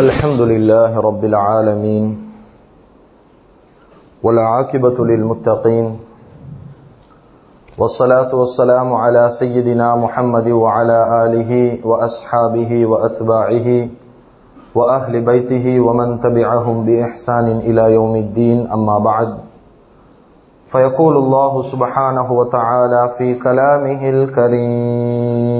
الحمد لله رب العالمين والعاقبة للمتقين والصلاة والسلام على سيدنا محمد وعلى آله وأصحابه وأتباعه وأهل بيته ومن تبعهم بإحسان إلى يوم الدين. أما بعد فيقول الله سبحانه وتعالى في كلامه الكريم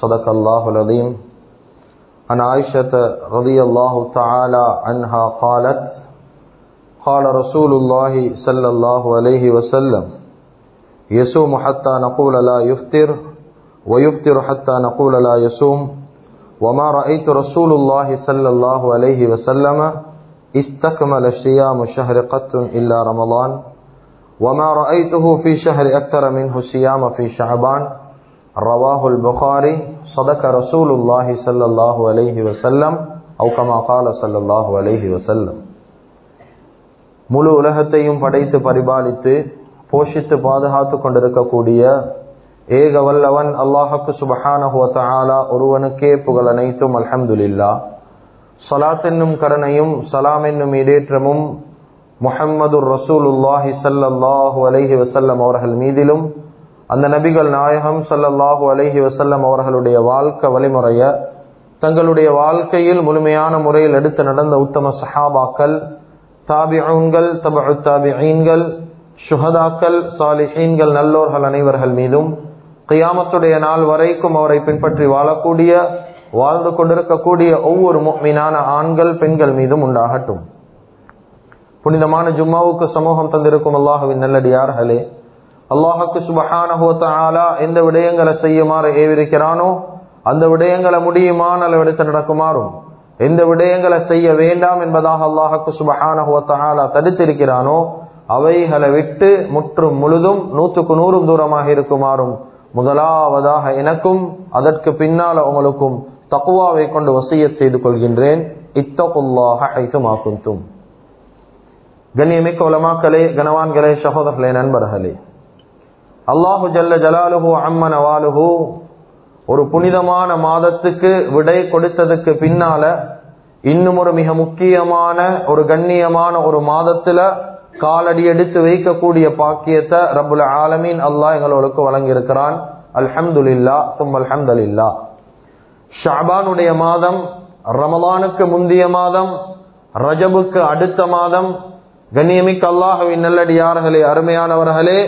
صدق الله العظيم. عن عائشة رضي الله تعالى عنها قالت قال رسول الله صلى الله عليه وسلم يصوم حتى نقول لا يفطر ويفطر حتى نقول لا يصوم. وما رأيت رسول الله صلى الله عليه وسلم استكمل صيام شهر قط إلا رمضان. وما رأيته في شهر أكثر منه صيام في شعبان. ரவாஹுல் புகாரி சதக ரசூலுல்லாஹி சல்லாஹூ அலஹி வசல்லம் அவுகமா கால சல்லாஹூ அலஹி வசல்லம் முழு உலகத்தையும் படைத்து பரிபாலித்து போஷித்து பாதுகாத்து கொண்டிருக்கக்கூடிய ஏக வல்லவன் அல்லாஹுக்கு சுபஹானஹுவத்தாலா ஒருவனுக்கே புகழ் அனைத்தும் அல்ஹம்துலில்லா சலாத் என்னும் கருணையும் சலாம் என்னும் இடேற்றமும் முஹம்மது ரசூலுல்லாஹி சல்லாஹூ அலஹி வசல்லம் அவர்கள் மீதிலும் அந்த நபிகள் நாயகம் சல்லல்லாஹூ அலஹி வசல்லம் அவர்களுடைய வாழ்க்கை வழிமுறைய தங்களுடைய வாழ்க்கையில் முழுமையான முறையில் எடுத்து நடந்த உத்தம சஹாபாக்கள் தாபிஊன்கள் தபு தாபிஈன்கள் சுஹதாக்கள் சாலிஹீன்கள் நல்லோர்கள் அனைவர்கள் மீதும் கியாமத்துடைய நாள் வரைக்கும் அவரை பின்பற்றி வாழக்கூடிய வாழ்ந்து கொண்டிருக்கக்கூடிய ஒவ்வொரு மீனான ஆண்கள் பெண்கள் மீதும் உண்டாகட்டும். புனிதமான ஜும்மாவுக்கு சமூகம் தந்திருக்கும் அல்லாஹுவின் நல்லடியார்களே அல்லாஹுக்கு சுபஹானஹோத்தாலா எந்த விடயங்களை செய்யுமாறு ஏவிருக்கிறானோ அந்த விடயங்களை முடியுமான அளவெடுத்து நடக்குமாறும் எந்த விடயங்களை செய்ய வேண்டாம் என்பதாக அல்லாஹுக்கு சுபஹானஹோத்தாலா தடுத்திருக்கிறானோ அவைகளை விட்டு முற்றும் முழுதும் நூற்றுக்கு நூறும் தூரமாக இருக்குமாறும் முதலாவதாக எனக்கும் அதற்கு பின்னால உங்களுக்கும் தக்குவாவை கொண்டு வசிய செய்து கொள்கின்றேன். இத்தகுல்லாக ஐசுமாக்கும் கண்ணியமிக்க உலமாக்களே கனவான்களே சகோதரர்களே நண்பர்களே அல்லாஹு ஜல்ல ஜலாலுஹு அம்மன வாலுஹு ஒரு புனிதமான மாதத்துக்கு விடை கொடுத்ததுக்கு பின்னால இன்னும் ஒரு மிக முக்கியமான ஒரு கண்ணியமான ஒரு மாதத்துல காலடி எடுத்து வைக்கக்கூடிய பாக்கியத்தை ரபுல் ஆலமீன் அல்லாஹ் எங்களுக்கு வழங்கியிருக்கிறான். அல்ஹம்துல்லா தும் அல்ஹம்துல்லா ஷாபானுடைய மாதம் ரமலானுக்கு முந்தைய மாதம் ரஜபுக்கு அடுத்த மாதம். கண்ணியமிக்க அல்லாஹவின் நல்லடியார்களே அருமையானவர்களே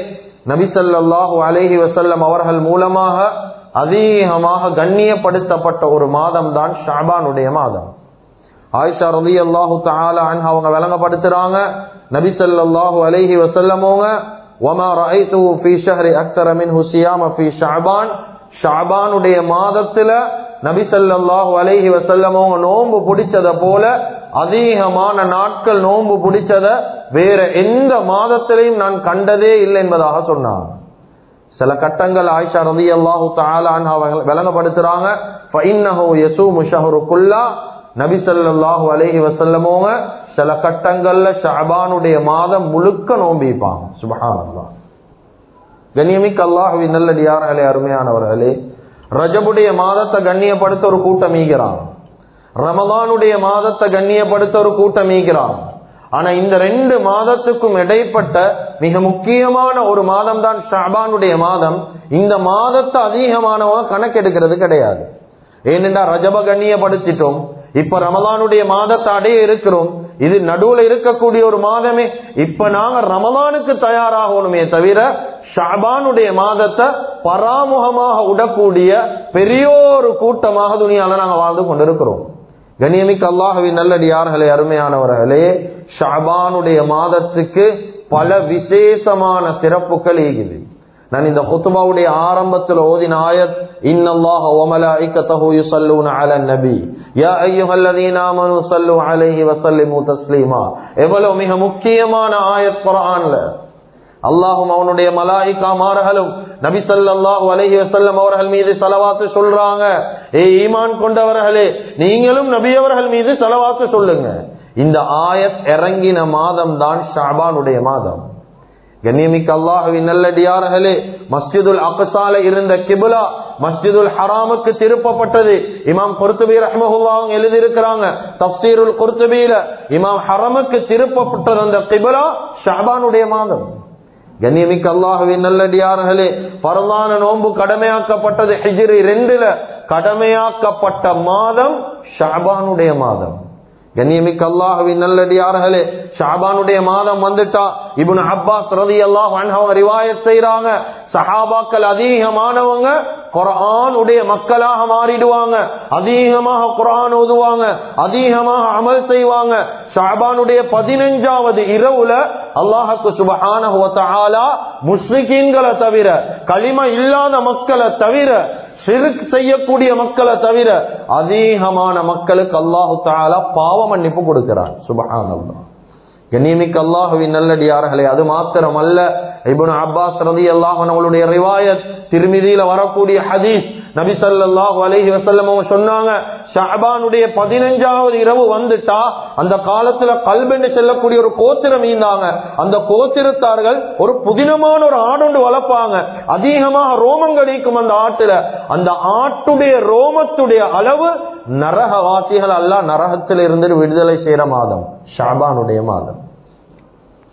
நபிசல்லாஹு அலேஹி வசல்லம் அவர்கள் மூலமாக அதிகமாக கண்ணியப்படுத்தப்பட்ட ஒரு மாதம் தான் ஷாபானுடைய மாதம். ஆயிஷா ரலி அல்லாஹு தாலா அவங்க விளங்கப்படுத்துறாங்க நபி சல்லாஹூ அலேஹி வசல்லமோங்க ஒமா ரைத்து ஃபி ஷஹரி அக்தரமின் ஹுசியாம ஃபி ஷாபான் ஷாபானுடைய மாதத்துல நபி சல்லாஹூ அலைஹி வசல்லமோங்க நோன்பு பிடிச்சத போல அதிகமான நாட்கள் நோன்பு பிடிச்சத வேற எந்த மாதத்திலையும் நான் கண்டதே இல்லை என்பதாக சொன்னார் சில கட்டங்கள் ஆயிஷா ரதி அல்லாஹு தாலான் விளங்கப்படுத்துறாங்க. நபி அலஹி வசல்லமோங்க சில கட்டங்கள்ல ஷாபானுடைய மாதம் முழுக்க நோம்பிப்பாங்க சுபஹான் கண்ணியமிக்க அல்லாஹுவின் நல்லடியார்களே அருமையானவர்களே ரஜபுடைய மாதத்தை கண்ணியப்படுத்த ஒரு கூட்டம் ஈகிறான். ரமலானுடைய மாதத்தை கண்ணியப்படுத்த ஒரு கூட்டம் ஈகிறான். ஆனா இந்த ரெண்டு மாதத்துக்கும் இடைப்பட்ட மிக முக்கியமான ஒரு மாதம் தான் ஷாபானுடைய மாதம். இந்த மாதத்தை அதிகமானவங்க கணக்கெடுக்கிறது கிடையாது. ஏனென்றா ரஜப கண்ணியப்படுத்திட்டோம். இப்ப ரமலானுடைய மாதத்தை அடைய இருக்கிறோம். இது நடுவுல இருக்கக்கூடிய ஒரு மாதமே. இப்ப நாங்க ரமலானுக்கு தயாராகணுமே தவிர ஷாபானுடைய மாதத்தை பராமுகமாக விடக்கூடிய பெரியோரு கூட்டமாக துணியால நாங்க வாழ்ந்து கொண்டிருக்கிறோம். கணியமிக்கு அல்லாஹுவின் நல்லடியார்களே அருமையானவர்களே ஷாபானுடைய மாதத்துக்கு பல விசேஷமான சிறப்புகள் ஈகுது நான் இந்த குத்துபாவுடைய ஆரம்பத்தில் ஓதின ஆயத் இன்னல்லாஹ வ யுஸல்லூன அலன் நபி. யா அய்யுஹல்லதீன ஆமனூ ஸல்லு அலைஹி வ தஸ்லீமா. எவ்வளவு மிக முக்கியமான ஆயத் குர்ஆன்ல. அல்லாஹும் அவனுடைய மலாயிகா மாறகளும் நபி சல்லாஹு அலஹி வசல்லம் அவர்கள் மீது செலவாத்து சொல்றாங்க. ஏ ஈமான் கொண்டவர்களே நீங்களும் நபி அவர்கள் மீது செலவாத்து சொல்லுங்க. இந்த ஆயத் இறங்கின மாதம் தான் ஷாபானுடைய மாதம். கண்ணியமிக்க அல்லாஹுவின் நல்லடியார்களே மஸ்ஜிதுல் அபசால இருந்த கிபுலா மஸ்ஜிதுல் ஹராமுக்கு திருப்பப்பட்டது. இமாம் குர்துபி ரஹ்மஹுல்லா அவங்க எழுதியிருக்கிறாங்க தப்சீருல் குர்துபியில இமாம் ஹரமுக்கு திருப்பப்பட்டது அந்த கிபுலா ஷஹபானுடைய மாதம். கண்ணியமிக்க அல்லாஹுவின் நல்லடியார்களே பரவான நோன்பு கடமையாக்கப்பட்டது ஹிஜிரி ரெண்டுல கடமையாக்கப்பட்ட மாதம் ஷாபானுடைய மாதம். கண்ணியமிக்க அல்லாஹுவின் நல்லடியார்களே ஷாபானுடைய மாதம் வந்துட்டா. இபுன் அப்பாஸ் ரதி அல்லாஹ் ரிவாயத் செய்யறாங்க சஹாபாக்கள் அதிகமானவங்க குரானுடைய மக்களாக மாறிடுவாங்க. அதிகமாக குரான் ஓதுவாங்க. அதிகமாக அமல் செய்வாங்க. ஷாபானுடைய பதினஞ்சாவது இரவுல அல்லாஹுக்கு சுபஹான முஸ்லிகீன்களை தவிர களிம இல்லாத மக்களை தவிர சிறுக் செய்யக்கூடிய மக்களை தவிர அதிகமான மக்களுக்கு அல்லாஹு தாலா பாவ மன்னிப்பு கொடுக்கிறார் சுபஹான் கண்ணியமிக்க அல்லாஹுவின் நல்லடியார்களே அது மாத்திரம் அல்ல இபுன் அப்பாஸ் ரதி அல்லாஹன் அவளுடைய ரிவாயத் திருமிதியில வரக்கூடிய ஹதீஸ் நபி சல்லாஹூ அலஹி வசல்லம் அவங்க சொன்னாங்க ஷஹபானுடைய பதினஞ்சாவது இரவு வந்துட்டா அந்த காலத்துல கல்வென்று செல்லக்கூடிய ஒரு கோத்திரம் ஈந்தாங்க அந்த கோத்திரத்தார்கள் ஒரு புதினமான ஒரு ஆடொண்டு வளர்ப்பாங்க. அதிகமாக ரோமம் கிடைக்கும் அந்த ஆட்டுல. அந்த ஆட்டுடைய ரோமத்துடைய அளவு நரகவாசிகள் அல்ல நரகத்தில் இருந்து விடுதலை செய்யற மாதம். ஷாபானுடைய மாதம்.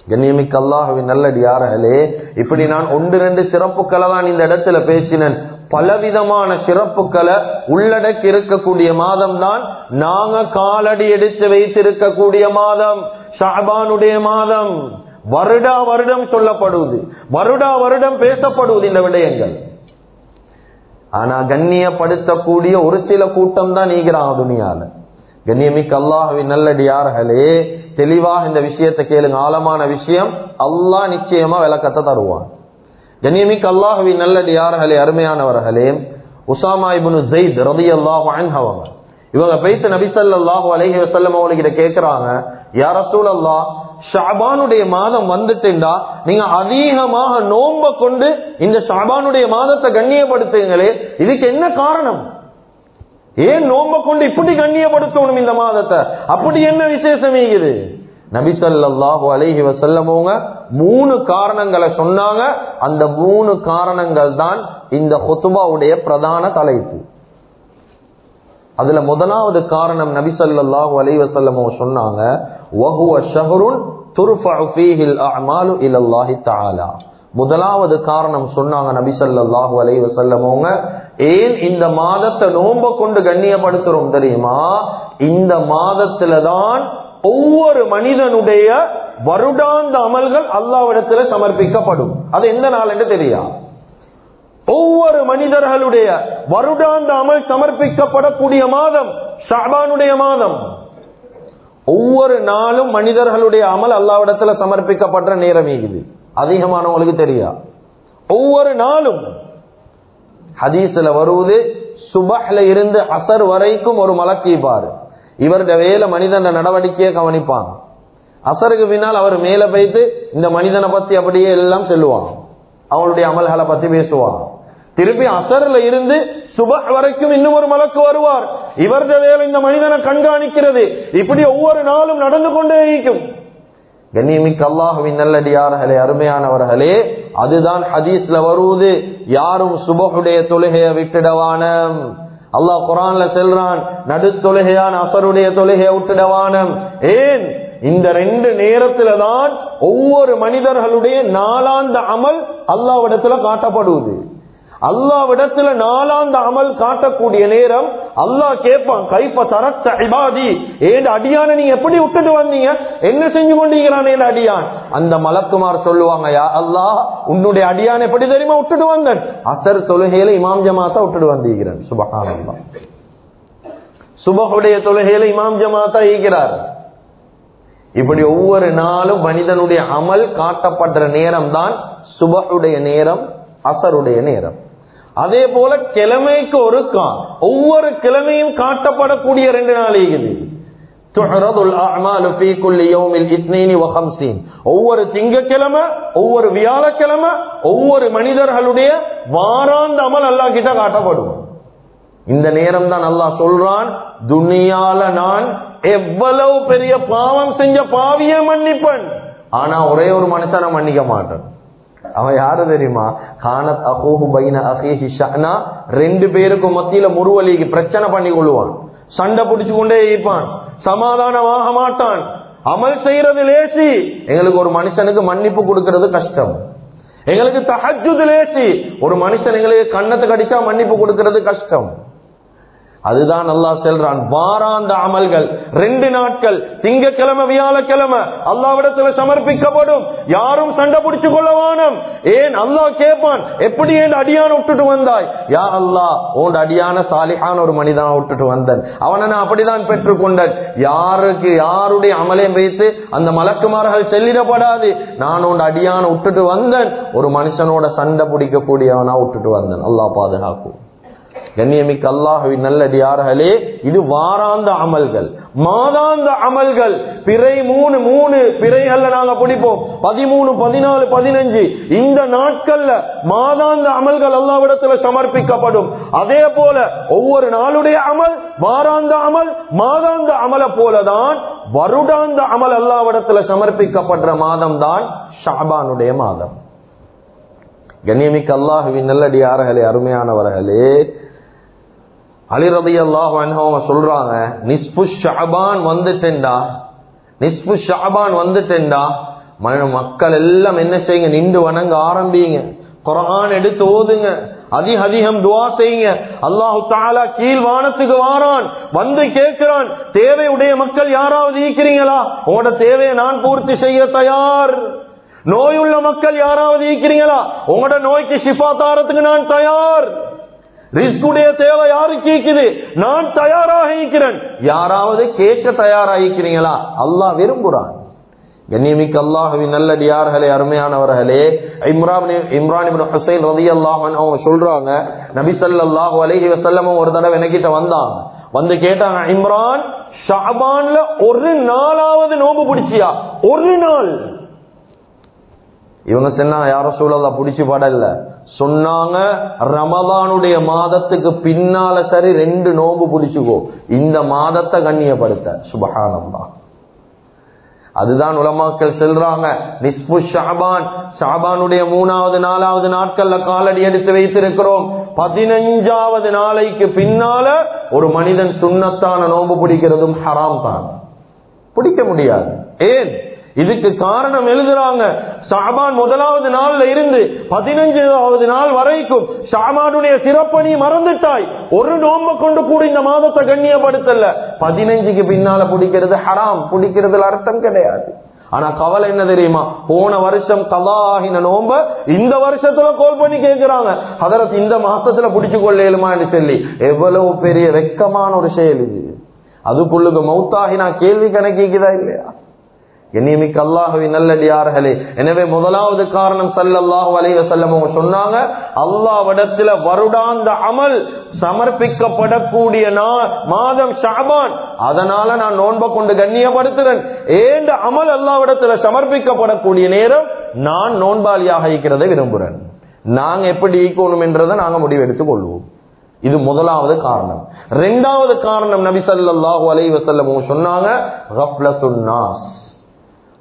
கண்ணியமிக்க அல்லாஹுவின் நல்லடியார்களே இப்படி நான் ஒன்று ரெண்டு சிறப்புக்களை தான் இந்த இடத்துல பேசினேன். பலவிதமான சிறப்புகளை உள்ளடக்கி இருக்கக்கூடிய மாதம் தான் நாங்க காலடி எடுத்து வைத்திருக்கக்கூடிய மாதம். ஷாபானுடைய மாதம். வருடா வருடம் சொல்லப்படுவது. வருடா வருடம் பேசப்படுவது இந்த விடயங்கள். ஆனா கண்ணியப்படுத்தக்கூடிய ஒரு சில கூட்டம் தான் நீக்கிறான் துணியால. கண்ணியமிக்க அல்லாஹுவின் நல்லடியார்களே தெளிவாக இந்த விஷயத்தை கேளுங்க. ஆழமான விஷயம் அல்லாஹ் நிச்சயமா விளக்கத்தை தருவான். கண்ணியமிக்க அல்லாஹுவின் நல்லடியார்களே அருமையானவர்களே உசாமா இபுனு ஜெயித் ரதி அல்லாஹு அவங்க. இவங்க பைத்து நபிசல்லாஹு அலஹி வசல்லம் அவங்ககிட்ட கேட்கிறாங்க யார சூழல்லா ஷாபானுடைய மாதம் வந்துட்டுண்டா நீங்க அதிகமாக நோம்ப கொண்டு இந்த ஷாபானுடைய மாதத்தை கண்ணியப்படுத்துங்களே. இதுக்கு என்ன காரணம்? ஏன் நோம்ப கொண்டு இப்படி கண்ணியப்படுத்தணும் இந்த மாதத்தை? அப்படி என்ன விசேஷம் இது நபிசல்லாஹு அலஹி வசல்லமோங்க மூணு காரணங்களை சொன்னாங்க. அந்த மூணு காரணங்கள் தான் இந்த ஹொத்துபாவுடைய பிரதான தலைப்பு. அதுல முதலாவது காரணம் நபிசல்லாஹு அலைஹி வசல்லமோ சொன்னாங்க. முதலாவது காரணம் சொன்னாங்க நபிசல்லாஹு அலைஹி வசல்லமோங்க ஏன் இந்த மாதத்தை நோம்ப கொண்டு கண்ணியப்படுத்துறோம் தெரியுமா? இந்த மாதத்துலதான் ஒவ்வொரு மனிதனுடைய வருடாந்த அமல்கள் அல்லாவிடத்துல சமர்ப்பிக்கப்படும். அது எந்த நாள் என்று தெரியா? ஒவ்வொரு மனிதர்களுடைய வருடாந்த அமல் சமர்ப்பிக்கப்படக்கூடிய மாதம் ஷாபானுடைய மாதம். ஒவ்வொரு நாளும் மனிதர்களுடைய அமல் அல்லாவிடத்துல சமர்ப்பிக்கப்படுற நேரம் இது அதிகமானவங்களுக்கு தெரியா? ஒவ்வொரு நாளும் ஹதீஸ்ல வருவது சுபஹ்ல இருந்து அசர் வரைக்கும் ஒரு மலக்கீப்பாரு இவருடைய வேலை மனிதன நடவடிக்கையை கவனிப்பாங்க அசருக்கு பின்னால் அவர் மேல போயிட்டு இந்த மனிதனை பத்தி அப்படியே எல்லாம் சொல்லுவாங்க அவளுடைய அமல்களை பத்தி பேசுவாங்க திருப்பி அசர்ல இருந்து சுபஹ் வரைக்கும் இன்னும் ஒரு மலக்கு வருவார். இவரது வேலை இந்த மனிதனை கண்காணிக்கிறது. இப்படி ஒவ்வொரு நாளும் நடந்து கொண்டே இருக்கும். கண்ணியமிக்க அல்லாஹுவின் நல்லடியார்களே அருமையானவர்களே அதுதான் ஹதீஸ்ல வருவது. யாரும் சுபகுடைய தொழுகையை விட்டுடவான அல்லாஹ் குரான்ல செல்றான் நடு தொழுகையான அசருடைய தொழுகையை விட்டுடவானம். ஏன்? இந்த ரெண்டு நேரத்துல தான் ஒவ்வொரு மனிதர்களுடைய நாளாந்த அமல் அல்லாவிடத்துல காட்டப்படுவது. அல்லாவிடத்துல நாலாந்த அமல் காட்டக்கூடிய நேரம் அல்லாஹ் கேட்பான் கைப்ப தரத்த இபாதி. ஏன் அடியான நீங்க எப்படி விட்டுட்டு வந்தீங்க? என்ன செஞ்சு கொண்டீங்கிறான் ஏன் அடியான்? அந்த மலக்குமார் சொல்லுவாங்க யா அல்லாஹ் உன்னுடைய அடியான் எப்படி தெரியுமா விட்டுட்டு வந்தேன்? அசர் தொழுகையில இமாம் ஜமாத்தா விட்டுட்டு வந்தீங்கிறேன் சுபகானந்தா சுபகுடைய தொழுகையில இமாம் ஜமாத்தா ஈக்கிறார் இப்படி ஒவ்வொரு நாளும் மனிதனுடைய அமல் காட்டப்படுற நேரம் தான் சுபகுடைய நேரம் அசருடைய நேரம். அதே போல கிழமைக்கு ஒரு கா ஒவ்வொரு கிழமையும் காட்டப்படக்கூடிய ரெண்டு நாள் ஒவ்வொரு திங்கக்கிழமை ஒவ்வொரு வியாழக்கிழமை ஒவ்வொரு மனிதர்களுடைய வாராந்த அமல் அல்லா கிட்ட காட்டப்படும். இந்த நேரம் தான் அல்லா சொல்றான் துனியால நான் எவ்வளவு பெரிய பாவம் செஞ்ச பாவிய மன்னிப்பன். ஆனா ஒரே ஒரு மனுஷனை மன்னிக்க மாட்டேன். அவன் யாரு தெரியுமா? கானத் அகோஹு பைன ஷஹ்னா ரெண்டு பேருக்கும் மத்தியில முருவலிக்கு பிரச்சனை பண்ணி கொள்வான் சண்டை பிடிச்சு கொண்டே இருப்பான். சமாதானமாக மாட்டான். அமல் செய்யறது லேசி. எங்களுக்கு ஒரு மனுஷனுக்கு மன்னிப்பு கொடுக்கிறது கஷ்டம். எங்களுக்கு தஹஜுது லேசி. ஒரு மனுஷன் எங்களுக்கு கண்ணத்தை கடிச்சா மன்னிப்பு கொடுக்கிறது கஷ்டம். அதுதான் அல்லாஹ் செல்றான் வாராந்த அமல்கள் ரெண்டு நாட்கள் திங்கக்கிழமை வியாழக்கிழமை அல்லாவிடத்துல சமர்ப்பிக்கப்படும். யாரும் சண்டை பிடிச்சு கொள்ளவானும் ஏன் அல்லாஹ் கேட்பான் எப்படி என் அடியான விட்டுட்டு வந்தாய்? யா அல்லாஹ் உன் அடியான சாலிஹான ஒரு மனிதனா விட்டுட்டு வந்தன். அவனை நான் அப்படிதான் பெற்றுக்கொண்டன் யாருக்கு யாருடைய அமலையும் வைத்து அந்த மலக்குமார்கள் செல்லிடப்படாது. நான் உன் அடியான விட்டுட்டு வந்தன். ஒரு மனுஷனோட சண்டை பிடிக்கக்கூடியவனா விட்டுட்டு வந்தன். அல்லாஹ் பாதுகாக்கும். கண்ணியமிக்க அல்லாஹுவின் நல்லடியார்களே இது வாராந்த அமல்கள் மாதாந்த அமல்கள். பிறை மூணு மூணு பிறைகள்ல நாங்க பிடிப்போம். பதிமூணு பதினாலு பதினஞ்சு. இந்த நாட்கள்ல மாதாந்த அமல்கள் அல்லாவிடத்துல சமர்ப்பிக்கப்படும். அதே போல ஒவ்வொரு நாளுடைய அமல் வாராந்த அமல் மாதாந்த அமல போலதான் வருடாந்த அமல் அல்லாவிடத்துல சமர்ப்பிக்கப்படுற மாதம் தான் ஷாபானுடைய மாதம். கண்ணியமிக்க அல்லாஹுவின் நல்லடியார்களே அருமையானவர்களே அலிரதி அல்லாஹ் அவங்க சொல்றாங்க நிஸ்பு ஷாபான் வந்துட்டேன்டா. நிஸ்பு ஷாபான் வந்துட்டேன்டா. மக்கள் எல்லாம் என்ன செய்யுங்க நின்று வணங்க ஆரம்பிங்க. குரான் எடுத்து ஓதுங்க. அதிக அதிகம் துவா செய்யுங்க. அல்லாஹு தாலா கீழ் வானத்துக்கு வாரான். வந்து கேட்கிறான். தேவையுடைய மக்கள் யாராவது ஈக்கிறீங்களா உங்களோட தேவையை நான் பூர்த்தி செய்ய தயார். நோயுள்ள மக்கள் யாராவது ஈக்கிறீங்களா உங்களோட நோய்க்கு ஷிஃபா தாரத்துக்கு நான் தயார். ரிஸ்குடைய தேவை யாருக்கு கேட்குது நான் தயாராக இருக்கிறேன். யாராவது கேட்க தயாராகிக்கிறீங்களா அல்லாஹ் விரும்புறான். கண்ணியமிக்க அல்லாஹுவின் நல்லடியார்களே அருமையானவர்களே இம்ரான் இம்ரான் ஹுசைன் ரதி அல்லாஹன் அவங்க சொல்றாங்க நபி சல்லாஹூ அலஹி வசல்லமும் ஒரு தடவை எனக்கிட்ட வந்தாங்க வந்து கேட்டாங்க இம்ரான் ஷாபான்ல ஒரு நாளாவது நோம்பு பிடிச்சியா? ஒரு நாள். இவங்க சொன்னாங்க யார சூழலா பிடிச்சு படல. சொன்னாங்க ரமதானுடைய மாதத்துக்கு பின்னால சரி ரெண்டு நோம்பு பிடிச்சுக்கோ. இந்த மாதத்தை கண்ணியப்படுத்த. சுபகானந்தா அதுதான் உலமாக்கள் செல்றாங்க. நிஸ்பு ஷாபான் ஷாபானுடைய மூணாவது நாலாவது நாட்கள்ல காலடி எடுத்து வைத்திருக்கிறோம். பதினஞ்சாவது நாளைக்கு பின்னால ஒரு மனிதன் சுண்ணத்தான நோம்பு பிடிக்கிறதும் ஹராம் தான். பிடிக்க முடியாது. ஏன்? இதுக்கு காரணம் எழுதுறாங்க. ஷாபான் முதலாவது நாள்ல இருந்து பதினஞ்சாவது நாள் வரைக்கும் ஷாபானுடைய சிறப்பணி மறந்துட்டாய். ஒரு நோம்ப கொண்டு கூட இந்த மாதத்தை கண்ணியப்படுத்தல. பதினஞ்சுக்கு பின்னால பிடிக்கிறது ஹராம். பிடிக்கிறதுல அர்த்தம் கிடையாது. ஆனா கவலை என்ன தெரியுமா? போன வருஷம் கலாகின நோம்ப இந்த வருஷத்துல கோல் பண்ணி கேட்கிறாங்க அதற்கு இந்த மாசத்துல பிடிச்சு கொள்ளேலுமான்னு சொல்லி. எவ்வளவு பெரிய வெக்கமான ஒரு செயல் இது. அதுக்குள்ளுக்கு மௌத்தாகி நான் கேள்வி கணக்கிக்குதா இல்லையா? என்னியமிக்கு அல்லாஹுவின் நல்லடியார்களே எனவே முதலாவது காரணம் சல்லாஹு அலைய வஸல்லம் அவங்க சொன்னாங்க அல்லாவிடத்துல வருடாந்த அமல் சமர்ப்பிக்கப்படக்கூடிய மாதம் ஷாபான். அதனால நான் நோன்ப கொண்டு கண்ணியப்படுத்துறேன். ஏண்ட அமல் அல்லாவிடத்துல சமர்ப்பிக்கப்படக்கூடிய நேரம் நான் நோன்பாளியாக இருக்கிறதை விரும்புகிறேன் நாங்க எப்படி ஈக்கணும் என்றதை நாங்க முடிவெடுத்துக் கொள்வோம். இது முதலாவது காரணம். இரண்டாவது காரணம் நபி சல்லாஹூ அலைவசல்லம் சொன்னாங்க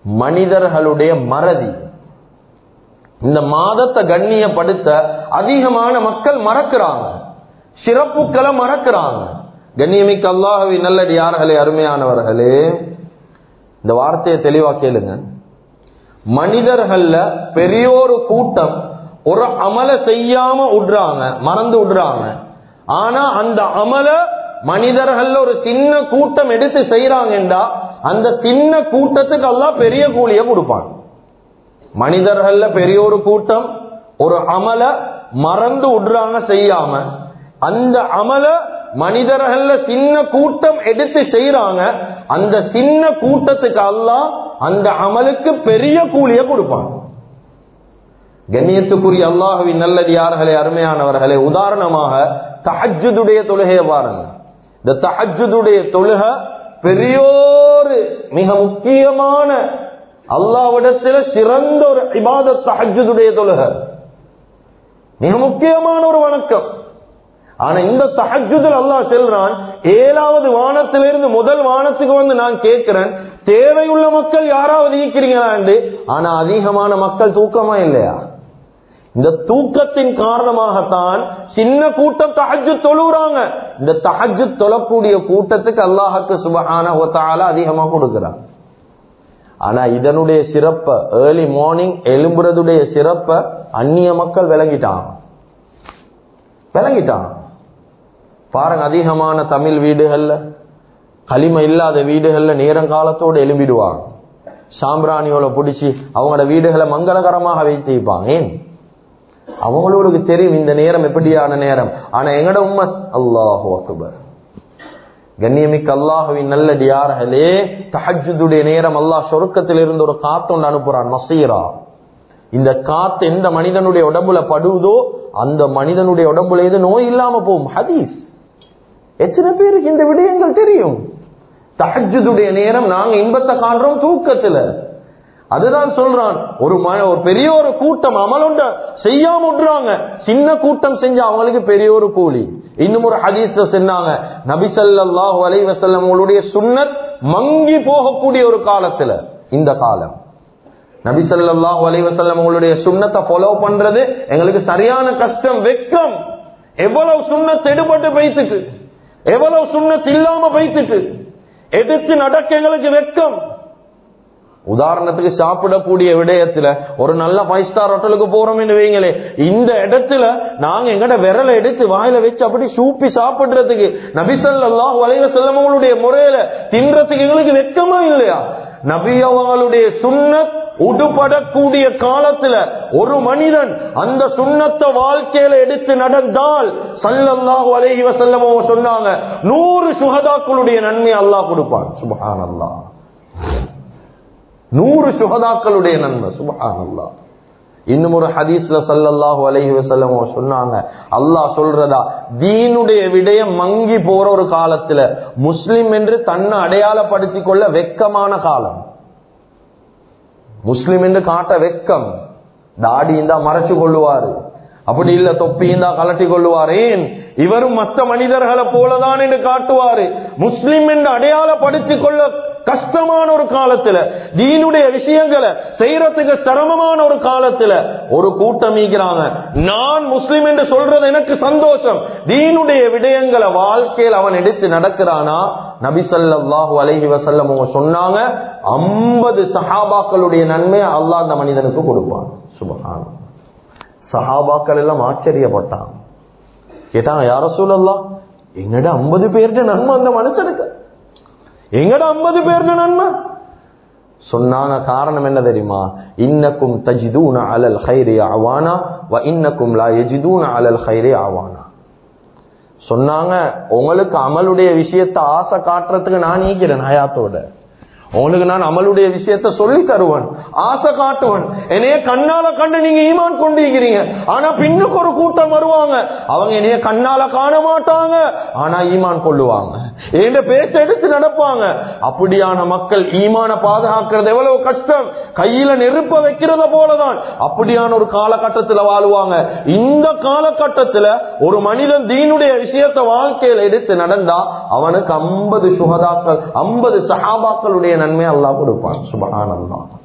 மனிதர்களுடைய மறதி. இந்த மாதத்தை கண்ணியப்படுத்த அதிகமான மக்கள் மறக்கிறாங்க. சிறப்புக்களை மறக்கிறாங்க. கண்ணியமிக்க அல்லாஹவி நல்லது யார்களே அருமையானவர்களே இந்த வார்த்தையை தெளிவா கேளுங்க. மனிதர்கள்ல பெரியோரு கூட்டம் ஒரு அமல செய்யாம விடுறாங்க மறந்து விடுறாங்க ஆனா அந்த அமலை மனிதர்கள்ல ஒரு சின்ன கூட்டம் எடுத்து செய்யறாங்கடா அந்த சின்ன கூட்டத்துக்கு எல்லாம் பெரிய கூலிய கொடுப்பான். மனிதர்கள்ல பெரிய ஒரு கூட்டம் ஒரு அமல மறந்து விடுறாங்க செய்யாம அந்த அமல மனிதர்கள்ல சின்ன கூட்டம் எடுத்து செய்யறாங்க அந்த சின்ன கூட்டத்துக்கு அல்லா அந்த அமலுக்கு பெரிய கூலிய கொடுப்பான். கண்ணியத்துக்குரிய அல்லாஹுவின் நல்லடியார்களே அருமையானவர்களே உதாரணமாக தஹஜுடைய தொழுகையை பாருங்க. இந்த தஹஜுடைய தொழுக பெரியோரு மிக முக்கியமான அல்லாவிடத்தில் சிறந்த ஒரு இபாத தஹஜுடைய தொழுக. மிக முக்கியமான ஒரு வணக்கம். ஆனா இந்த தஹஜுதில் அல்லாஹ் செல்றான் ஏழாவது வானத்திலிருந்து முதல் வானத்துக்கு வந்து நான் கேட்கிறேன் தேவையுள்ள மக்கள் யாராவது ஈக்கிறீங்களாண்டு ஆனா அதிகமான மக்கள் தூக்கமா இல்லையா? இந்த தூக்கத்தின் காரணமாகத்தான் சின்ன கூட்டம் தஹஜு தொழுறாங்க இந்த தஹஜு தொழக்கூடிய கூட்டத்துக்கு அல்லாஹுக்கு சுபஹான அதிகமாக கொடுக்கிறான் ஆனா இதனுடைய சிறப்ப ஏர்லி மார்னிங் எழும்புறதுடைய சிறப்ப அந்நிய மக்கள் விளங்கிட்டான் விளங்கிட்டான் பாருங்க அதிகமான தமிழ் வீடுகள்ல களிம இல்லாத வீடுகள்ல நேரங்காலத்தோடு எழும்பிடுவாங்க. சாம்பிராணியோட பிடிச்சி அவங்களோட வீடுகளை மங்களகரமாக வைத்திருப்பாங்க. ஏன்? அவங்களுக்கு தெரியும் இந்த நேரம் எப்படியான நேரம்? ஆனா எங்கட உண்மை அல்லாஹு அக்பர். கண்ணியமிக்க அல்லாஹுவின் நல்லடியார்களே தஹஜுடைய நேரம் அல்லாஹ் சொருக்கத்தில் இருந்து ஒரு காத்தொண்டு அனுப்புறான் மசீரா இந்த காத்து எந்த மனிதனுடைய உடம்புல படுவதோ அந்த மனிதனுடைய உடம்புல எது நோய் இல்லாம போகும்? ஹதீஸ். எத்தனை பேருக்கு இந்த விடயங்கள் தெரியும்? தஹஜுடைய நேரம் நாங்க இன்பத்தை காண்றோம் தூக்கத்துல. அதுதான் சொல்றான். ஒரு ஒரு பெரிய ஒரு கூட்டம் அமலுண்ட செய்யாம விடுறாங்க சின்ன கூட்டம் செஞ்ச அவங்களுக்கு பெரிய ஒரு கூலி. இன்னும் ஒரு ஹதீஸ்ல சொன்னாங்க. நபிசல்லாஹு அலைவசல்லம் உங்களுடைய சுண்ணத் மங்கி போகக்கூடிய ஒரு காலத்துல இந்த காலம். நபிசல்லாஹு அலைவசல்லம் உங்களுடைய சுண்ணத்தை ஃபாலோ பண்றது எங்களுக்கு சரியான கஷ்டம் வெக்கம். எவ்வளவு சுண்ணத் எடுபட்டு பைத்துட்டு எவ்வளவு சுண்ணத் இல்லாம பைத்துட்டு எடுத்து நடக்க எங்களுக்கு வெக்கம். உதாரணத்துக்கு சாப்பிடக்கூடிய விடயத்துல ஒரு நல்ல ஃபைவ் ஸ்டார் ஹோட்டலுக்கு போறோம்னு வைங்களே இந்த இடத்துல நாங்க எங்கட விரலை எடுத்து வாயில வச்சு அப்படி சூப்பி சாப்பிடுறதுக்கு நபிசல்லாஹ் வலைவ செல்லமங்களுடைய முறையில தின்றதுக்கு எங்களுக்கு வெக்கமா இல்லையா? நபி அவங்களுடைய சுண்ணத் உடுபடக்கூடிய காலத்துல ஒரு மனிதன் அந்த சுண்ணத்தை வாழ்க்கையில எடுத்து நடந்தால் சல்லல்லாஹு அலைஹி வசல்லமோ சொன்னாங்க நூறு சுகதாக்களுடைய நன்மை அல்லாஹ் கொடுப்பான். சுபஹான் அல்லாஹ் நூறு சுகதாக்களுடைய நன்மை. சுபஹான் இன்னும் ஒரு ஹதீஸ்ல சல்லல்லாஹு அலஹி வஸல்லம் சொன்னாங்க. அல்லாஹ் சொல்றதா? தீனுடைய விடயம் மங்கி போற ஒரு காலத்துல முஸ்லிம் என்று தன்னை அடையாளப்படுத்திக் கொள்ள வெக்கமான காலம். முஸ்லிம் என்று காட்ட வெக்கம். தாடி இருந்தா மறைச்சு கொள்ளுவாரு. அப்படி இல்ல தொப்பி இருந்தா கலட்டி கொள்ளுவார். ஏன்? இவரும் மற்ற மனிதர்களை போலதான் என்று காட்டுவாரு. முஸ்லிம் என்று அடையாளப்படுத்திக் கொள்ள கஷ்டமான ஒரு காலத்துல தீனுடைய விஷயங்களை செய்யறதுக்கு சிரமமான ஒரு காலத்துல ஒரு கூட்டம் ஈக்கிறாங்க நான் முஸ்லிம் என்று சொல்றது எனக்கு சந்தோஷம். தீனுடைய விடயங்களை வாழ்க்கையில் அவன் எடுத்து நடக்கிறானா? நபிசல்லாஹு அலஹி வசல்லம் அவங்க சொன்னாங்க ஐம்பது சஹாபாக்களுடைய நன்மையை அல்லா அந்த மனிதனுக்கு கொடுப்பான். சுபகான் சஹாபாக்கள் எல்லாம் ஆச்சரியப்பட்டான் கேட்டாங்க யார சூழல்லாம் என்னடா ஐம்பது பேருக்கு நன்மை அந்த மனுஷனுக்கு எங்கட ஐம்பது பேர் நன்மை சொன்னாங்க காரணம் என்ன தெரியுமா? இன்னக்கும் தஜிதூன அலல் ஹைரே ஆவானா வ இன்னக்கும் லா எஜிதூன அலல் ஹைரே ஆவானா சொன்னாங்க உங்களுக்கு அமலுடைய விஷயத்த ஆசை காட்டுறதுக்கு நான் நீக்கிறேன் ஹயாத்தோட. உங்களுக்கு நான் அமலுடைய விஷயத்த சொல்லி தருவன் ஆசை காட்டுவன். என்னைய கண்ணால கண்டு நீங்க ஈமான் கொண்டிருக்கிறீங்க. ஆனா பின்னுக்கு ஒரு கூட்டம் வருவாங்க. அவங்க என்னைய கண்ணால காண மாட்டாங்க. ஆனா ஈமான் கொள்ளுவாங்க. என் பேச்ச எடுத்து நடப்பாங்க. அப்படியான மக்கள் ஈமான பாதுகாக்கிறது எவ்வளவு கஷ்டம். கையில நெருப்ப வைக்கிறத போலதான். அப்படியான ஒரு காலகட்டத்தில் வாழுவாங்க. இந்த காலகட்டத்தில் ஒரு மனிதன் தீனுடைய விஷயத்த வாழ்க்கையில எடுத்து நடந்தா அவனுக்கு ஐம்பது சுகதாக்கள் ஐம்பது சஹாபாக்களுடைய நன்மை அல்லாஹ் கொடுப்பான். சுபகானந்தான்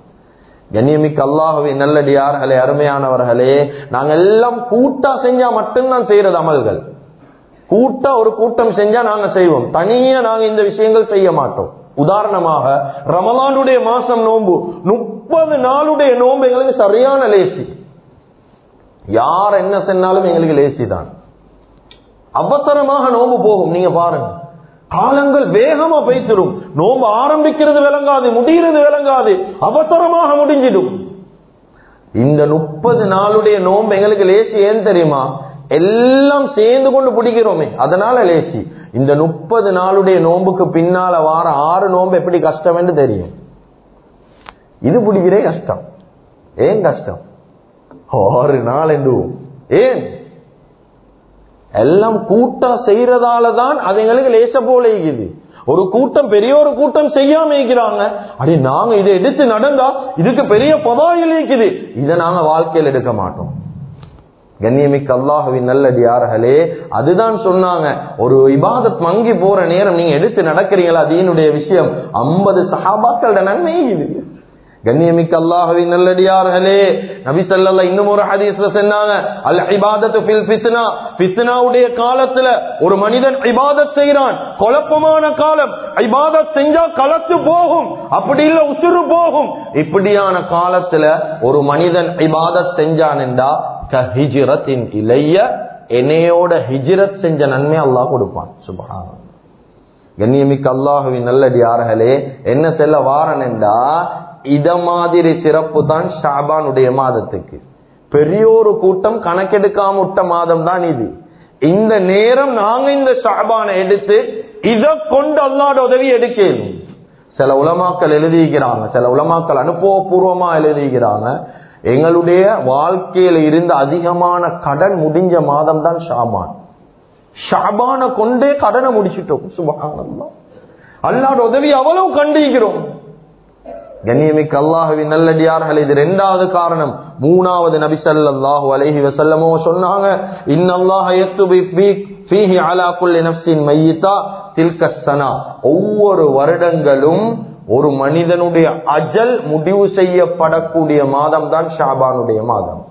கண்ணியமிக்கு அல்லாஹவி நல்லடியார்களே அருமையானவர்களே நாங்க எல்லாம் கூட்டா செஞ்சா மட்டும்தான் செய்யறது அமல்கள். கூட்டா ஒரு கூட்டம் செஞ்சா நாங்க செய்வோம். தனியா நாங்க இந்த விஷயங்கள் செய்ய மாட்டோம். உதாரணமாக ரமலானுடைய மாசம் நோன்பு. முப்பது நாளுடைய நோன்பு எங்களுக்கு சரியான லேசி. யார் என்ன சென்னாலும் எங்களுக்கு லேசி தான். அவசரமாக நோன்பு போகும். நீங்க பாருங்க. காலங்கள் வேகமா பேசிடும். நோம்பு ஆரம்பிக்கிறது விளங்காது முடிகிறது விளங்காது. அவசரமாக முடிஞ்சிடும். இந்த முப்பது நாளுடைய நோம்பு எங்களுக்கு லேசி ஏன் தெரியுமா? எல்லாம் சேர்ந்து கொண்டு பிடிக்கிறோமே. அதனால லேசி இந்த முப்பது நாளுடைய நோம்புக்கு பின்னால வார ஆறு நோம்பு எப்படி கஷ்டம் என்று தெரியும். இது பிடிக்கிறே கஷ்டம். ஏன் கஷ்டம்? ஆறு நாள் என்று. ஏன்? எல்லாம் கூட்டம் செய்யறதால தான் அது எங்களுக்கு லேச போல இருக்குது. ஒரு கூட்டம் பெரிய ஒரு கூட்டம் செய்யாம இருக்கிறாங்க. அப்படி நாங்க இதை எடுத்து நடந்தா இதுக்கு பெரிய பதாயில் இருக்குது இதை நாங்க வாழ்க்கையில் எடுக்க மாட்டோம். கண்ணியமிக்க அல்லாஹுவின் நல்லடியார்களே அதுதான் சொன்னாங்க. ஒரு இபாதத் மங்கி போற நேரம் நீங்க எடுத்து நடக்கிறீங்களா? அதீனுடைய விஷயம். ஐம்பது சஹாபாக்களோட நன்மை இது. கண்ணியமிக்க அல்லாஹுவின் நல்லடியார்களே நபி ஸல்லல்லாஹு இன்னும் ஒரு ஹதீஸ்ல சொன்னாங்க அல் இபாதத்து ஃபில் ஃபித்னா. ஃபித்னாவுடைய காலத்துல ஒரு மனிதன் இபாதத் செய்யறான் குழப்பமான காலம். இபாதத் செஞ்சா கலத்து போகும் அப்படி இல்ல உசுறு போகும். இப்படியான காலத்துல ஒரு மனிதன் இபாதத் செஞ்சான் என்றா ஹிஜ்ரத்தின் இளைய என்னையோட ஹிஜிரத் செஞ்ச நன்மை அல்லாஹ் கொடுப்பான். சுபகாரம் கண்ணியமிக்க அல்லாஹுவின் நல்லடியார்களே என்ன செல்ல வாரன் என்றா இத மாதிரி சிறப்பு தான் ஷாபானுடைய மாதத்துக்கு. பெரிய ஒரு கூட்டம் கணக்கெடுக்காம விட்ட மாதம் தான் இது. இந்த நேரம் நாங்க இந்த ஷாபானை எடுத்து இத கொண்டு அல்லாட உதவி எடுக்கணும் சில உலமாக்கள் எழுதிக்கிறாங்க சில உலமாக்கள் அனுபவபூர்வமா எழுதிக்கிறாங்க எங்களுடைய வாழ்க்கையில இருந்த அதிகமான கடன் முடிஞ்ச மாதம் தான் ஷாபான். ஷாபான கொண்டே கடனை முடிச்சிட்டோம் சுபகானல்லாம் அல்லாட உதவி அவ்வளவு கண்டிக்கிறோம். கண்ணியமிக்க அல்லாஹுவின் நல்லடியார்கள் இது ரெண்டாவது காரணம். மூணாவது நபி சல்லாஹு அலஹி வசல்லமோ சொன்னாங்க ஒவ்வொரு வருடங்களும் ஒரு மனிதனுடைய அஜல் முடிவு செய்யப்படக்கூடிய மாதம் தான் ஷாபானுடைய மாதம்.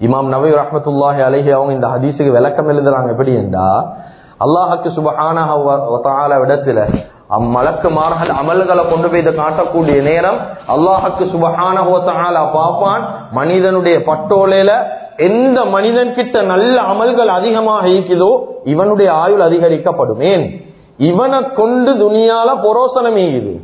இமாம் நபி ரஹமத்துல்லாஹி அலஹி அவங்க இந்த ஹதீஸுக்கு விளக்கம் எழுதுறாங்க. எப்படி என்றா அல்லாஹுக்கு சுபஹான இடத்துல அம்மலக்குமார்கள் அமல்களை கொண்டு போய் இதை காட்டக்கூடிய நேரம் அல்லாஹுக்கு சுபஹான பாப்பான் மனிதனுடைய பட்டோலையில எந்த மனிதன் கிட்ட நல்ல அமல்கள் அதிகமாக இருக்குதோ இவனுடைய ஆயுள் அதிகரிக்கப்படும் ஏன் இவனை கொண்டு துணியால பொரோசனம் ஈகுது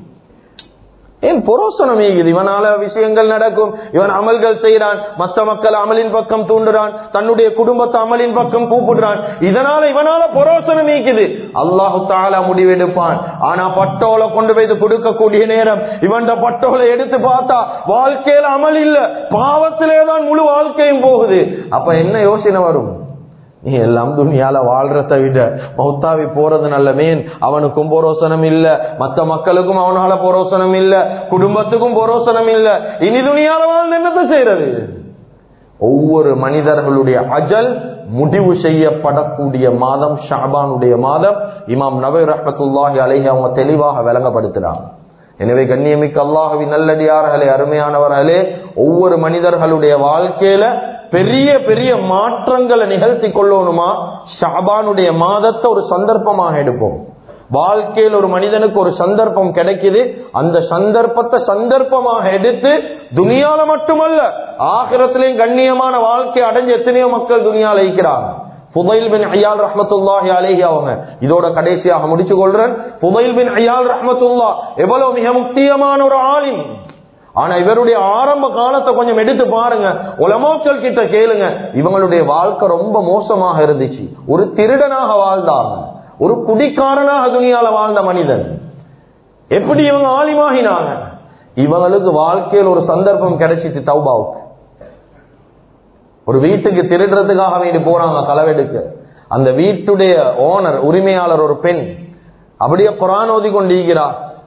ஏன் புரோசனம் ஈகுது இவனால விஷயங்கள் நடக்கும். இவன் அமல்கள் செய்யறான் மற்ற மக்கள் அமலின் பக்கம் தூண்டுறான். தன்னுடைய குடும்பத்தை அமலின் பக்கம் கூப்பிடுறான். இதனால இவனால புரோசனம் ஈக்குது அல்லாஹு தாலா முடிவெடுப்பான். ஆனா பட்டோலை கொண்டு போய் கொடுக்கக்கூடிய நேரம். இவன் பட்டோலை எடுத்து பார்த்தா வாழ்க்கையில அமல் இல்ல. பாவத்திலேதான் முழு வாழ்க்கையும் போகுது. அப்ப என்ன யோசனை வரும்? நீ எல்லாம் துணியால வாழ்றத விட மௌத்தாவி போறது நல்லமேன் அவனுக்கும் போரோசனம் இல்ல. மத்த மக்களுக்கும் அவனால போரோசனம் இல்ல. குடும்பத்துக்கும் போரோசனம் இல்ல. இனி துணியால வாழ்ந்து என்னத்தை செய்யறது ஒவ்வொரு மனிதர்களுடைய அஜல் முடிவு செய்யப்படக்கூடிய மாதம் ஷாபானுடைய மாதம். இமாம் நவை ரஹத்துல்லாஹி அலைஹி அவங்க தெளிவாக விளங்கப்படுத்துறாங்க. எனவே கண்ணியமிக்க அல்லாஹவி நல்லடியார்களே அருமையானவர்களே ஒவ்வொரு மனிதர்களுடைய வாழ்க்கையில பெரிய பெரிய மாற்றங்களை நிகழ்த்தி கொள்ளணுமா? ஷாபானுடைய மாதத்தை ஒரு சந்தர்ப்பமாக எடுப்போம். வாழ்க்கையில் ஒரு மனிதனுக்கு ஒரு சந்தர்ப்பம் கிடைக்குது. அந்த சந்தர்ப்பத்தை சந்தர்ப்பமாக எடுத்து துணியால மட்டுமல்ல ஆகிரத்திலையும் கண்ணியமான வாழ்க்கை அடைஞ்சு எத்தனையோ மக்கள் துணியால இருக்கிறாங்க. புதைல் பின் ஐயால் ரஹமத்துல்லாஹி அலேஹி அவங்க. இதோட கடைசியாக முடிச்சு கொள்றேன். புதைல் பின் ஐயால் ரஹமத்துல்லா எவ்வளவு மிக முக்கியமான ஒரு ஆலிம். ஆனா இவருடைய ஆரம்ப காலத்தை கொஞ்சம் எடுத்து பாருங்க. உலமாக்கள் கிட்ட கேளுங்க. இவங்களுடைய வாழ்க்கை ரொம்ப மோசமாக இருந்துச்சு. ஒரு திருடனாக வாழ்ந்தாங்க ஒரு குடிக்காரனாக துணியால வாழ்ந்த மனிதன். எப்படி இவங்க ஆலிமாகினாங்க? இவங்களுக்கு வாழ்க்கையில் ஒரு சந்தர்ப்பம் கிடைச்சிச்சு தௌபாவுக்கு. ஒரு வீட்டுக்கு திருடுறதுக்காக வேண்டி போறாங்க களவெடுக்க. அந்த வீட்டுடைய ஓனர் உரிமையாளர் ஒரு பெண். அப்படியே குரான் ஓதி கொண்டு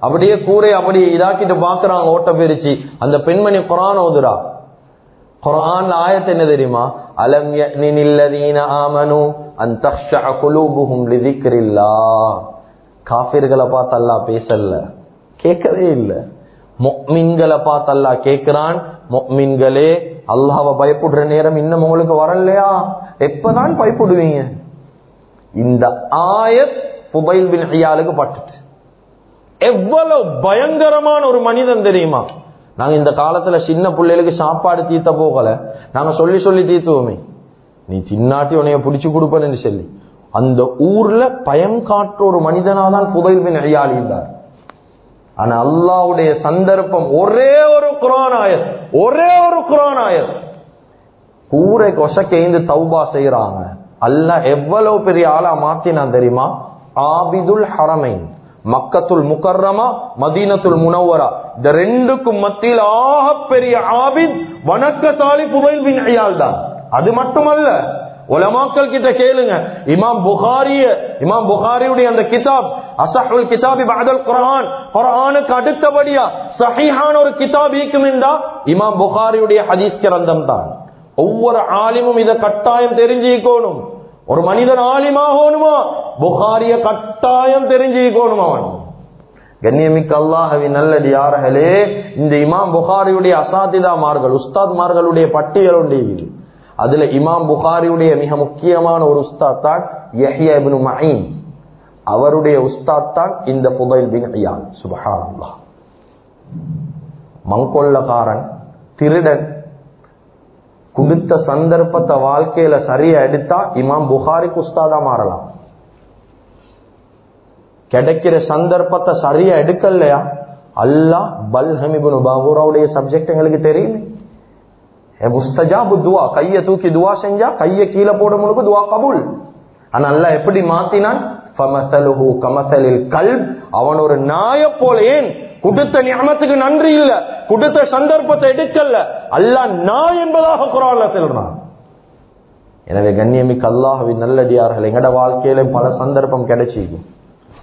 அப்படியே கூரை அப்படி இதாக்கிட்டு பாக்குறாங்க ஓட்ட பிரிச்சு. அந்த பெண்மணி குரான் ஓதுரா குரான் ஆயத்து என்ன தெரியுமா? அலம் நில்லதீன ஆமனு அந்த குலூபுகும் லிதிக்கிறில்லா காபிர்களை காஃபிர்களை பார்த்து அல்லாஹ் பேசல. கேட்கவே இல்லை. முஃமின்களை பார்த்து அல்லாஹ் கேட்கிறான். முஃமின்களே அல்லாவை பயப்படுற நேரம் இன்னும் உங்களுக்கு வரலையா? எப்பதான் பயப்படுவீங்க? இந்த ஆயத் புபைல் பின் ஐயாளுக்கு பட்டுட்டு எவ்வளவு பயங்கரமான ஒரு மனிதன் தெரியுமா? நாங்க இந்த காலத்துல சின்ன பிள்ளைகளுக்கு சாப்பாடு தீத்த போகல. நாங்க சொல்லி சொல்லி தீத்துவோமே நீ சின்னாட்டி உனைய பிடிச்சு கொடுப்பேன்னு சொல்லி. அந்த ஊர்ல பயம் காற்ற ஒரு மனிதனாதான் புதைல் பின் ஐயாளி இருந்தார் ஆனா அல்லாவுடைய சந்தர்ப்பம் ஒரே ஒரு குரானாயர் ஒரே ஒரு குரானாயர் ஊரை கொசக்கேந்து தௌபா செய்யறாங்க அல்ல எவ்வளவு பெரிய ஆளா மாத்தினான் தெரியுமா? ஆபிதுல் ஹரமைன். மக்கத்துல் முக்கர்ரமா மதீனத்துல் முனவரா. இந்த ரெண்டுக்கும் மத்தியில் ஆகப்பெரிய ஆபித் வணக்கசாலி புகைல் பின் ஐயால் தான். அது மட்டுமல்ல உலமாக்கள் கிட்ட கேளுங்க. இமாம் புகாரிய இமாம் புகாரியுடைய அந்த கிதாப் அசஹுல் கிதாபி பாதல் குரான் குரானுக்கு அடுத்தபடியா சஹிஹான ஒரு கிதாப் ஈக்குமெண்டா இமாம் புகாரியுடைய ஹதீஸ் கிரந்தம் தான் ஒவ்வொரு ஆலிமும் இதை கட்டாயம் தெரிஞ்சுக்கணும். ஒரு மனிதன் ஆலிமாகணுமா புகாரிய கட்டாயம் தெரிஞ்சுக்கணும் அவன் கண்ணியமிக்க அல்லாஹவின் நல்லடியார்களே இந்த இமாம் புகாரியுடைய அசாதிதாமார்கள் உஸ்தாத்மார்களுடைய பட்டியல் உண்டு இது அதுல இமாம் புகாரியுடைய மிக முக்கியமான ஒரு உஸ்தாத் தான் யஹ்யா இப்னு அவருடைய உஸ்தாத் தான் இந்த புதைல் பின் ஐயான் மங்கொள்ளக்காரன் திருடன் கொடுத்த சந்தர்ப்பத்தை வாழ்க்கையில சரியா எடுத்தா இமாம் புகாரிக்கு உஸ்தாதா மாறலாம். கிடைக்கிற சந்தர்ப்பத்தை சரியா எடுக்கலையா? அல்லாஹ் பல்ஹமிபுன் பாபுராவுடைய சப்ஜெக்ட் எங்களுக்கு தெரியல. முஸ்தஜாபு துவா கைய தூக்கி துவா செஞ்சா கைய கீழே போட முழுக்கு துவா கபூல். ஆனா அல்ல எப்படி மாத்தினான்? ஃபமசலுஹு கமசலில் கல் அவன் ஒரு நாய போல ஏன்? கொடுத்த ஞானத்துக்கு நன்றி இல்ல. கொடுத்த சந்தர்ப்பத்தை எடுக்கல அல்லாஹ் நாய் என்பதாக குரான்ல சொல்றான். எனவே கண்ணியமிக்கு அல்லாஹவின் நல்லடியார்கள் எங்கட வாழ்க்கையில பல சந்தர்ப்பம் கிடைச்சிருக்கும்.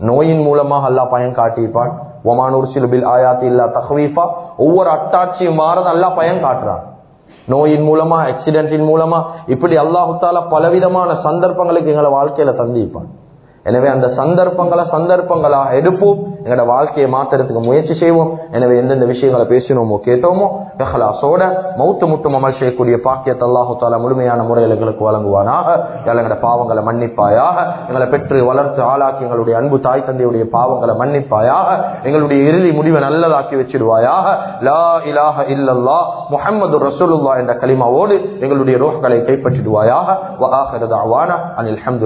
நோயின் மூலமாக அல்லாஹ் பயன் காட்டியிருப்பான். ஒமானூர் சிலுபில் ஆயாத்தி இல்லா தஹ்வீஃபா. ஒவ்வொரு அட்டாட்சியும் மாறது அல்லாஹ் பயன் காட்டுறான். நோயின் மூலமா ஆக்சிடென்டின் மூலமா இப்படி அல்லாஹுத்தால பலவிதமான சந்தர்ப்பங்களுக்கு எங்களை வாழ்க்கையில தந்திப்பான் எனவே அந்த சந்தர்ப்பங்களை சந்தர்ப்பங்களா எடுப்போம். எங்களோட வாழ்க்கையை மாத்துறதுக்கு முயற்சி செய்வோம். எனவே எந்தெந்த விஷயங்களை பேசினோமோ கேட்டோமோ எஹலாசோட மௌத்து முட்டும் அமல் செய்யக்கூடிய பாக்கியத்தை அல்லாஹு தாலா முழுமையான முறையில் எங்களுக்கு வழங்குவானாக. எங்களோட பாவங்களை மன்னிப்பாயாக. எங்களை பெற்று வளர்த்து ஆளாக்கி எங்களுடைய அன்பு தாய் தந்தையுடைய பாவங்களை மன்னிப்பாயாக. எங்களுடைய இறுதி முடிவை நல்லதாக்கி வச்சிடுவாயாக. லா இலாஹ இல்லல்லா முஹம்மது ரசூலுல்லா என்ற கலிமாவோடு எங்களுடைய ரோஹ்களை கைப்பற்றிடுவாயாக. வ அனில் ஹம்து